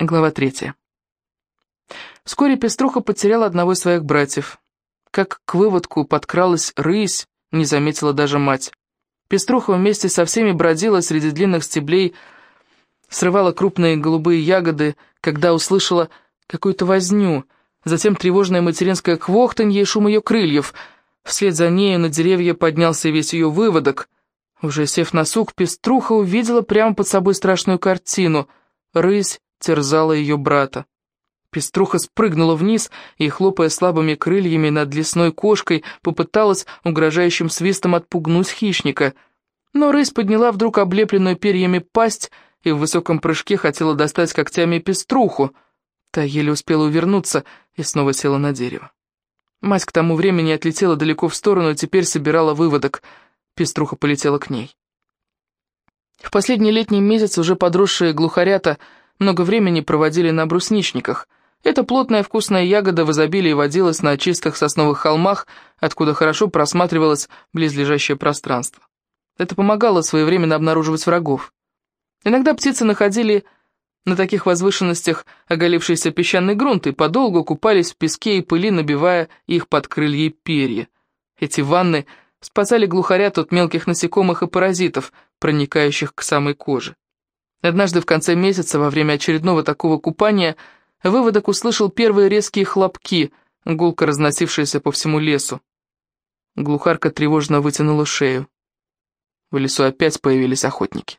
Глава третья. Вскоре Пеструха потеряла одного из своих братьев. Как к выводку подкралась рысь, не заметила даже мать. Пеструха вместе со всеми бродила среди длинных стеблей, срывала крупные голубые ягоды, когда услышала какую-то возню, затем тревожное материнское квохтанье и шум ее крыльев. Вслед за нею на деревья поднялся весь ее выводок. Уже сев на сук, Пеструха увидела прямо под собой страшную картину. Рысь терзала ее брата. Пеструха спрыгнула вниз и, хлопая слабыми крыльями над лесной кошкой, попыталась угрожающим свистом отпугнуть хищника. Но рысь подняла вдруг облепленную перьями пасть и в высоком прыжке хотела достать когтями пеструху. Та еле успела увернуться и снова села на дерево. Мать к тому времени отлетела далеко в сторону и теперь собирала выводок. Пеструха полетела к ней. В последний летний месяц уже подросшие глухарята — много времени проводили на брусничниках. Эта плотная вкусная ягода в изобилии водилась на чистых сосновых холмах, откуда хорошо просматривалось близлежащее пространство. Это помогало своевременно обнаруживать врагов. Иногда птицы находили на таких возвышенностях оголившийся песчаный грунт и подолгу купались в песке и пыли, набивая их под крылья и перья. Эти ванны спасали глухарят от мелких насекомых и паразитов, проникающих к самой коже. Однажды в конце месяца, во время очередного такого купания, выводок услышал первые резкие хлопки, гулко разносившиеся по всему лесу. Глухарка тревожно вытянула шею. В лесу опять появились охотники.